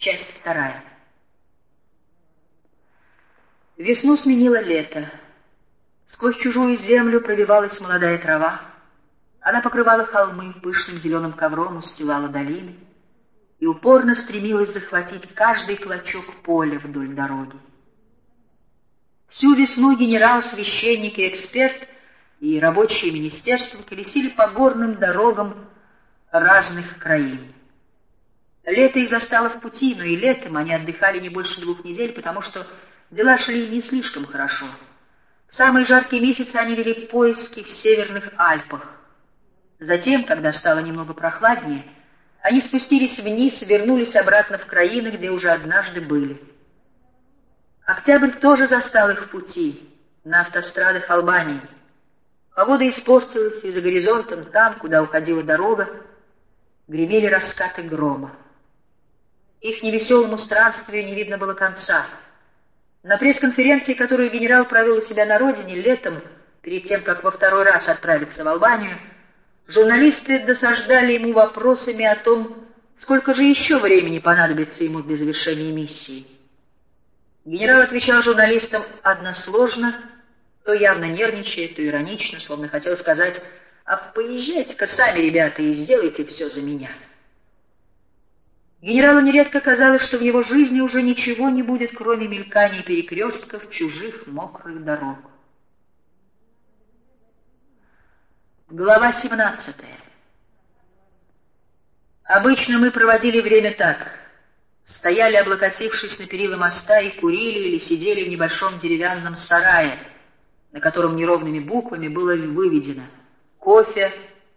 Часть вторая. Весну сменило лето. Сквозь чужую землю пробивалась молодая трава. Она покрывала холмы пышным зеленым ковром, устилала долины и упорно стремилась захватить каждый клочок поля вдоль дороги. Всю весну генерал, священник и эксперт и рабочие министерства колесили по горным дорогам разных краин. Лето их застало в пути, но и летом они отдыхали не больше двух недель, потому что дела шли не слишком хорошо. В самые жаркие месяцы они вели поиски в северных Альпах. Затем, когда стало немного прохладнее, они спустились вниз, вернулись обратно в краины, где уже однажды были. Октябрь тоже застал их в пути, на автострадах Албании. Погода испортилась, и за горизонтом, там, куда уходила дорога, гремели раскаты грома. Их невеселому странствию не видно было конца. На пресс-конференции, которую генерал провел у себя на родине летом, перед тем, как во второй раз отправиться в Албанию, журналисты досаждали ему вопросами о том, сколько же еще времени понадобится ему для завершения миссии. Генерал отвечал журналистам односложно, то явно нервничая, то иронично, словно хотел сказать «А поезжайте-ка сами, ребята, и сделайте все за меня». Генералу нередко казалось, что в его жизни уже ничего не будет, кроме мелькания перекрестков чужих мокрых дорог. Глава 17 Обычно мы проводили время так. Стояли, облокотившись на перила моста, и курили или сидели в небольшом деревянном сарае, на котором неровными буквами было выведено «Кофе,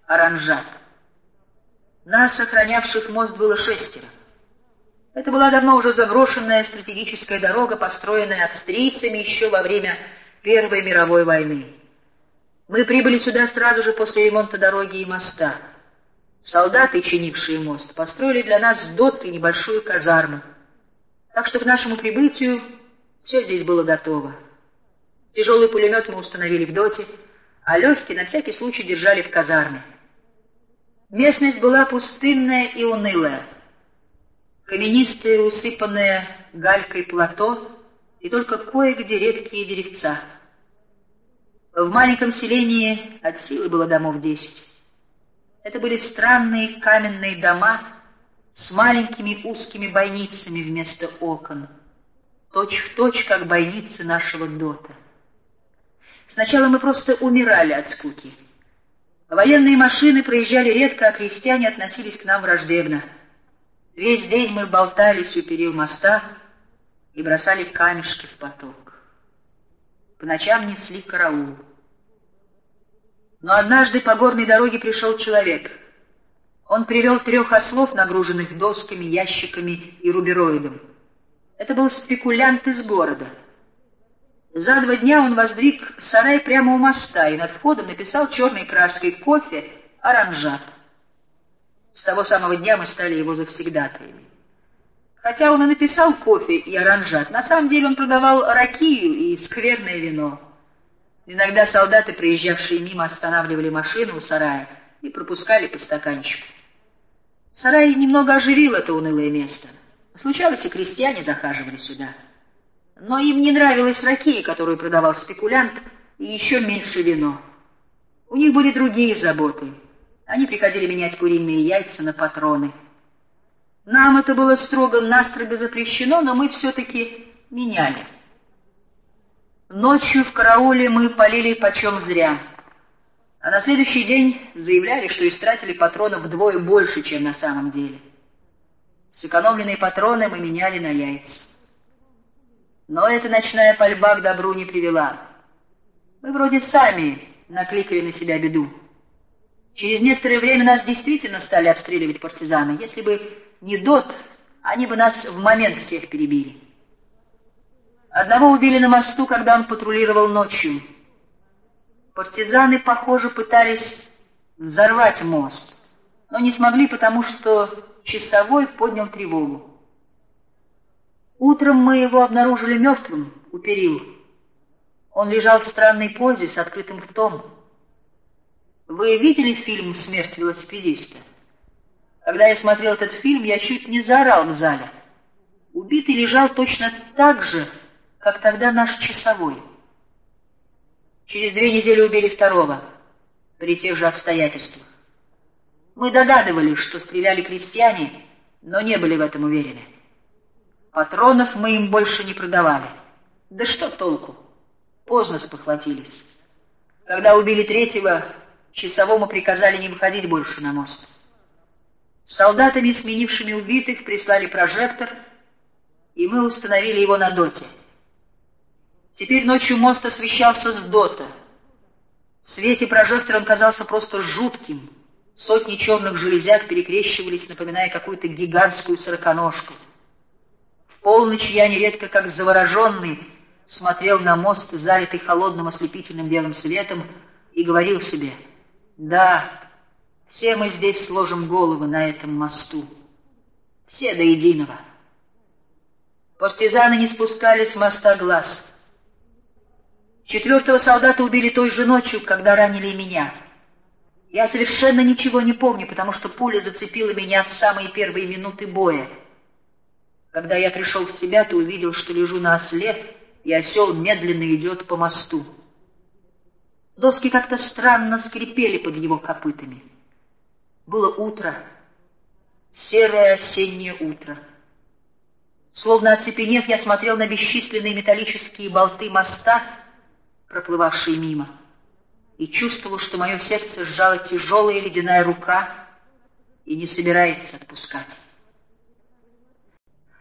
оранжат». Нас, охранявших мост, было шестеро. Это была давно уже заброшенная стратегическая дорога, построенная австрийцами еще во время Первой мировой войны. Мы прибыли сюда сразу же после ремонта дороги и моста. Солдаты, чинившие мост, построили для нас дот и небольшую казарму. Так что к нашему прибытию все здесь было готово. Тяжелый пулемет мы установили в доте, а легкий на всякий случай держали в казарме. Местность была пустынная и унылая. Каменистое, усыпанное галькой плато и только кое-где редкие деревца. В маленьком селении от силы было домов десять. Это были странные каменные дома с маленькими узкими бойницами вместо окон, точь-в-точь, точь, как бойницы нашего дота. Сначала мы просто умирали от скуки — Военные машины проезжали редко, а крестьяне относились к нам враждебно. Весь день мы болтались у перил моста и бросали камешки в поток. По ночам несли караул. Но однажды по горной дороге пришел человек. Он привел трех ослов, нагруженных досками, ящиками и рубероидом. Это был спекулянт из города — за два дня он воздвиг сарай прямо у моста и над входом написал черной краской кофе «Оранжат». С того самого дня мы стали его завсегдатаями. Хотя он и написал кофе и оранжат, на самом деле он продавал ракию и скверное вино. Иногда солдаты, проезжавшие мимо, останавливали машину у сарая и пропускали по стаканчику. Сарай немного оживил это унылое место. Случалось, и крестьяне захаживали сюда но им не нравилась ракия, которую продавал спекулянт, и еще меньше вино. У них были другие заботы. Они приходили менять куриные яйца на патроны. Нам это было строго-настрого запрещено, но мы все-таки меняли. Ночью в карауле мы полили почем зря, а на следующий день заявляли, что истратили патронов вдвое больше, чем на самом деле. Сэкономленные патроны мы меняли на яйца. Но эта ночная пальба к добру не привела. Мы вроде сами накликали на себя беду. Через некоторое время нас действительно стали обстреливать партизаны. Если бы не ДОТ, они бы нас в момент всех перебили. Одного убили на мосту, когда он патрулировал ночью. Партизаны, похоже, пытались взорвать мост, но не смогли, потому что часовой поднял тревогу. Утром мы его обнаружили мертвым у перил. Он лежал в странной позе с открытым ртом. Вы видели фильм «Смерть велосипедиста»? Когда я смотрел этот фильм, я чуть не заорал в зале. Убитый лежал точно так же, как тогда наш часовой. Через две недели убили второго, при тех же обстоятельствах. Мы догадывались, что стреляли крестьяне, но не были в этом уверены. Патронов мы им больше не продавали. Да что толку? Поздно спохватились. Когда убили третьего, часовому приказали не выходить больше на мост. Солдатами, сменившими убитых, прислали прожектор, и мы установили его на доте. Теперь ночью мост освещался с дота. В свете прожектора он казался просто жутким. Сотни черных железяк перекрещивались, напоминая какую-то гигантскую сороконожку. Полночь я нередко, как завороженный, смотрел на мост, залитый холодным ослепительным белым светом, и говорил себе, «Да, все мы здесь сложим головы на этом мосту. Все до единого». Партизаны не спускали с моста глаз. Четвертого солдата убили той же ночью, когда ранили меня. Я совершенно ничего не помню, потому что пуля зацепила меня в самые первые минуты боя. Когда я пришел в себя, то увидел, что лежу на осле, и осел медленно идет по мосту. Доски как-то странно скрипели под его копытами. Было утро, серое осеннее утро. Словно оцепенев, я смотрел на бесчисленные металлические болты моста, проплывавшие мимо, и чувствовал, что мое сердце сжала тяжелая ледяная рука и не собирается отпускать.